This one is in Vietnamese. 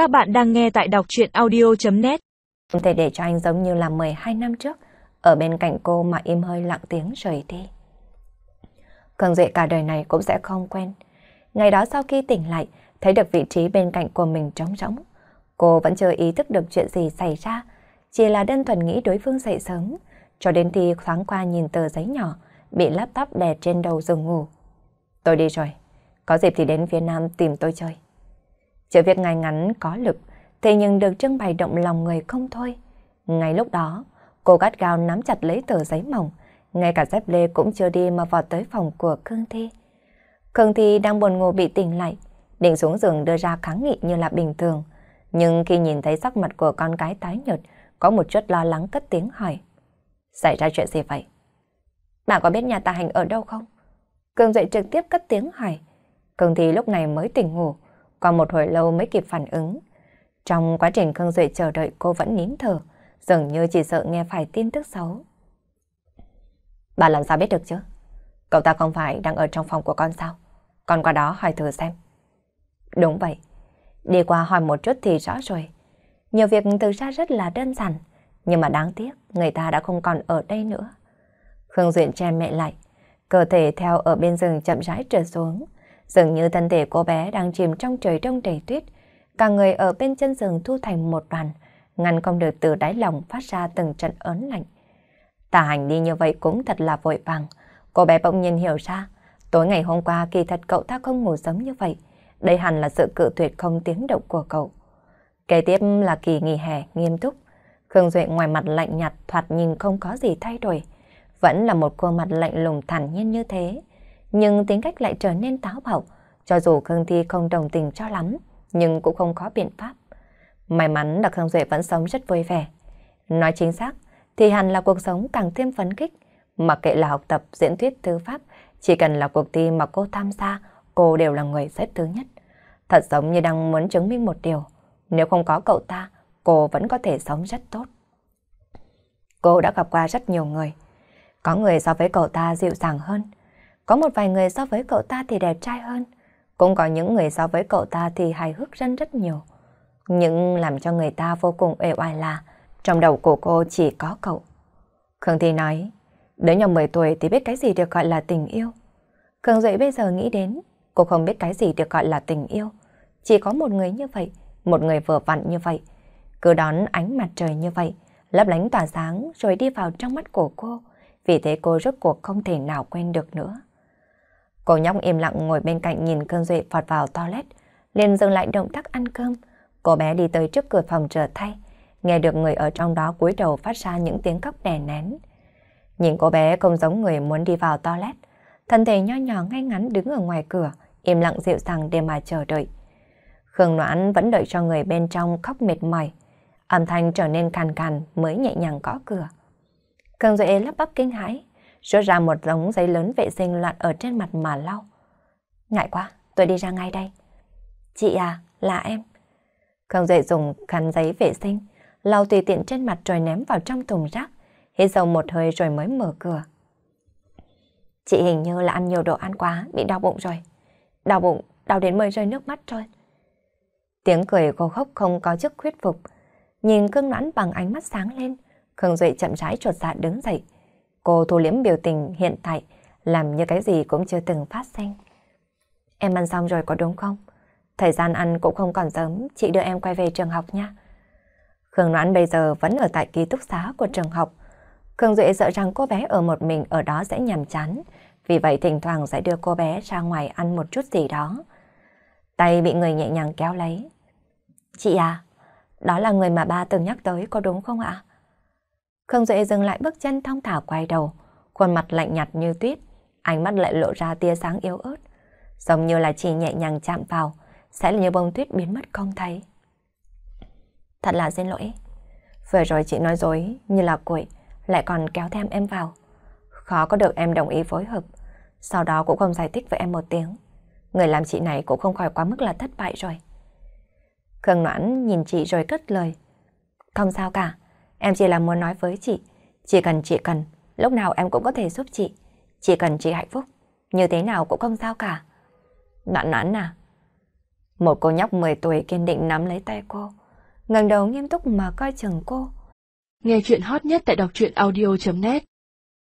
Các bạn đang nghe tại đọc chuyện audio.net Không thể để cho anh giống như là 12 năm trước, ở bên cạnh cô mà im hơi lặng tiếng rời đi. Cường Duệ cả đời này cũng sẽ không quen. Ngày đó sau khi tỉnh lại, thấy được vị trí bên cạnh của mình trống rỗng. Cô vẫn chưa ý thức được chuyện gì xảy ra, chỉ là đơn thuần nghĩ đối phương dậy sớm, cho đến khi thoáng qua nhìn tờ giấy nhỏ, bị laptop đè trên đầu giường ngủ. Tôi đi rồi, có dịp thì đến phía Nam tìm tôi chơi. Chữ viết ngay ngắn có lực, thế nhưng được trưng bày động lòng người không thôi. Ngay lúc đó, cô gắt gao nắm chặt lấy tờ giấy mỏng, ngay cả dép lê cũng chưa đi mà vào tới phòng của Khương Thi. Khương Thi đang buồn ngủ bị tỉnh lại, định xuống giường đưa ra kháng nghị như là bình thường. Nhưng khi nhìn thấy sắc mặt của con gái tái nhợt, có một chút lo lắng cất tiếng hỏi. Xảy ra chuyện gì vậy? Bà có biết nhà tà hành ở đâu không? Cường dậy trực tiếp cất tiếng hỏi. Cường Thi lúc này mới tỉnh ngủ, qua một hồi lâu mới kịp phản ứng. Trong quá trình Khương Duệ chờ đợi cô vẫn nín thở, dường như chỉ sợ nghe phải tin tức xấu. Bà làm sao biết được chứ? Cậu ta không phải đang ở trong phòng của con sao? Con qua đó hỏi thử xem. Đúng vậy. Đi qua hỏi một chút thì rõ rồi. Nhiều việc thực ra rất là đơn giản, nhưng mà đáng tiếc người ta đã không còn ở đây nữa. Khương Duyện che mẹ lại, cơ thể theo ở bên rừng chậm rãi trượt xuống, Dường như thân thể cô bé đang chìm trong trời đông đầy tuyết, cả người ở bên chân giường thu thành một đoàn, ngăn không được từ đáy lòng phát ra từng trận ớn lạnh. Tà hành đi như vậy cũng thật là vội vàng. Cô bé bỗng nhiên hiểu ra, tối ngày hôm qua kỳ thật cậu ta không ngủ sớm như vậy. Đây hẳn là sự cự tuyệt không tiếng động của cậu. Kế tiếp là kỳ nghỉ hè nghiêm túc. Khương Duệ ngoài mặt lạnh nhạt thoạt nhìn không có gì thay đổi. Vẫn là một khuôn mặt lạnh lùng thản nhiên như thế nhưng tính cách lại trở nên táo bạo. Cho dù Khương Thi không đồng tình cho lắm, nhưng cũng không có biện pháp. May mắn là Khương Duệ vẫn sống rất vui vẻ. Nói chính xác, thì hẳn là cuộc sống càng thêm phấn khích. Mặc kệ là học tập, diễn thuyết, thư pháp, chỉ cần là cuộc thi mà cô tham gia, cô đều là người xếp thứ nhất. Thật giống như đang muốn chứng minh một điều. Nếu không có cậu ta, cô vẫn có thể sống rất tốt. Cô đã gặp qua rất nhiều người. Có người so với cậu ta dịu dàng hơn, có một vài người so với cậu ta thì đẹp trai hơn, cũng có những người so với cậu ta thì hài hước rất rất nhiều. Nhưng làm cho người ta vô cùng ê oai là trong đầu của cô chỉ có cậu. Khương Thi nói, đứa nhỏ 10 tuổi thì biết cái gì được gọi là tình yêu. Khương Duệ bây giờ nghĩ đến, cô không biết cái gì được gọi là tình yêu. Chỉ có một người như vậy, một người vừa vặn như vậy. Cứ đón ánh mặt trời như vậy, lấp lánh tỏa sáng rồi đi vào trong mắt của cô. Vì thế cô rốt cuộc không thể nào quên được nữa. Cô nhóc im lặng ngồi bên cạnh nhìn Cơn Duệ phọt vào toilet, liền dừng lại động tác ăn cơm. Cô bé đi tới trước cửa phòng trở thay, nghe được người ở trong đó cúi đầu phát ra những tiếng khóc đè nén. Nhìn cô bé không giống người muốn đi vào toilet, thân thể nho nhỏ ngay ngắn đứng ở ngoài cửa, im lặng dịu dàng để mà chờ đợi. Khương Noãn vẫn đợi cho người bên trong khóc mệt mỏi, âm thanh trở nên càn càn mới nhẹ nhàng gõ cửa. Cơn Duệ lắp bắp kinh hãi, rút ra một đống giấy lớn vệ sinh loạn ở trên mặt mà lau. Ngại quá, tôi đi ra ngay đây. Chị à, là em. Không dậy dùng khăn giấy vệ sinh, lau tùy tiện trên mặt rồi ném vào trong thùng rác, hít dầu một hơi rồi mới mở cửa. Chị hình như là ăn nhiều đồ ăn quá, bị đau bụng rồi. Đau bụng, đau đến mơi rơi nước mắt rồi. Tiếng cười cô khóc không có chức khuyết phục. Nhìn cương noãn bằng ánh mắt sáng lên, Khương Duệ chậm rãi trột dạ đứng dậy. Cô thu liếm biểu tình hiện tại, làm như cái gì cũng chưa từng phát sinh. Em ăn xong rồi có đúng không? Thời gian ăn cũng không còn sớm, chị đưa em quay về trường học nha. Khương Noãn bây giờ vẫn ở tại ký túc xá của trường học. Khương Duệ sợ rằng cô bé ở một mình ở đó sẽ nhàm chán, vì vậy thỉnh thoảng sẽ đưa cô bé ra ngoài ăn một chút gì đó. Tay bị người nhẹ nhàng kéo lấy. Chị à, đó là người mà ba từng nhắc tới có đúng không ạ? Khương Duệ dừng lại bước chân thong thả quay đầu, khuôn mặt lạnh nhạt như tuyết, ánh mắt lại lộ ra tia sáng yếu ớt, giống như là chỉ nhẹ nhàng chạm vào, sẽ là như bông tuyết biến mất không thấy. Thật là xin lỗi. Vừa rồi chị nói dối như là quỷ, lại còn kéo thêm em vào. Khó có được em đồng ý phối hợp, sau đó cũng không giải thích với em một tiếng. Người làm chị này cũng không khỏi quá mức là thất bại rồi. Khương Noãn nhìn chị rồi cất lời. Không sao cả, Em chỉ là muốn nói với chị, chỉ cần chị cần, lúc nào em cũng có thể giúp chị. Chỉ cần chị hạnh phúc, như thế nào cũng không sao cả. Nạn nán à? Một cô nhóc 10 tuổi kiên định nắm lấy tay cô, ngẩng đầu nghiêm túc mà coi chừng cô. Nghe chuyện hot nhất tại đọc truyện audio.net